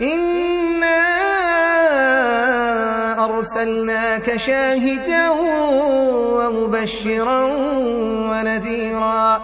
إِنَّا أَرْسَلْنَاكَ شَاهِدًا وَمُبَشِّرًا وَنَذِيرًا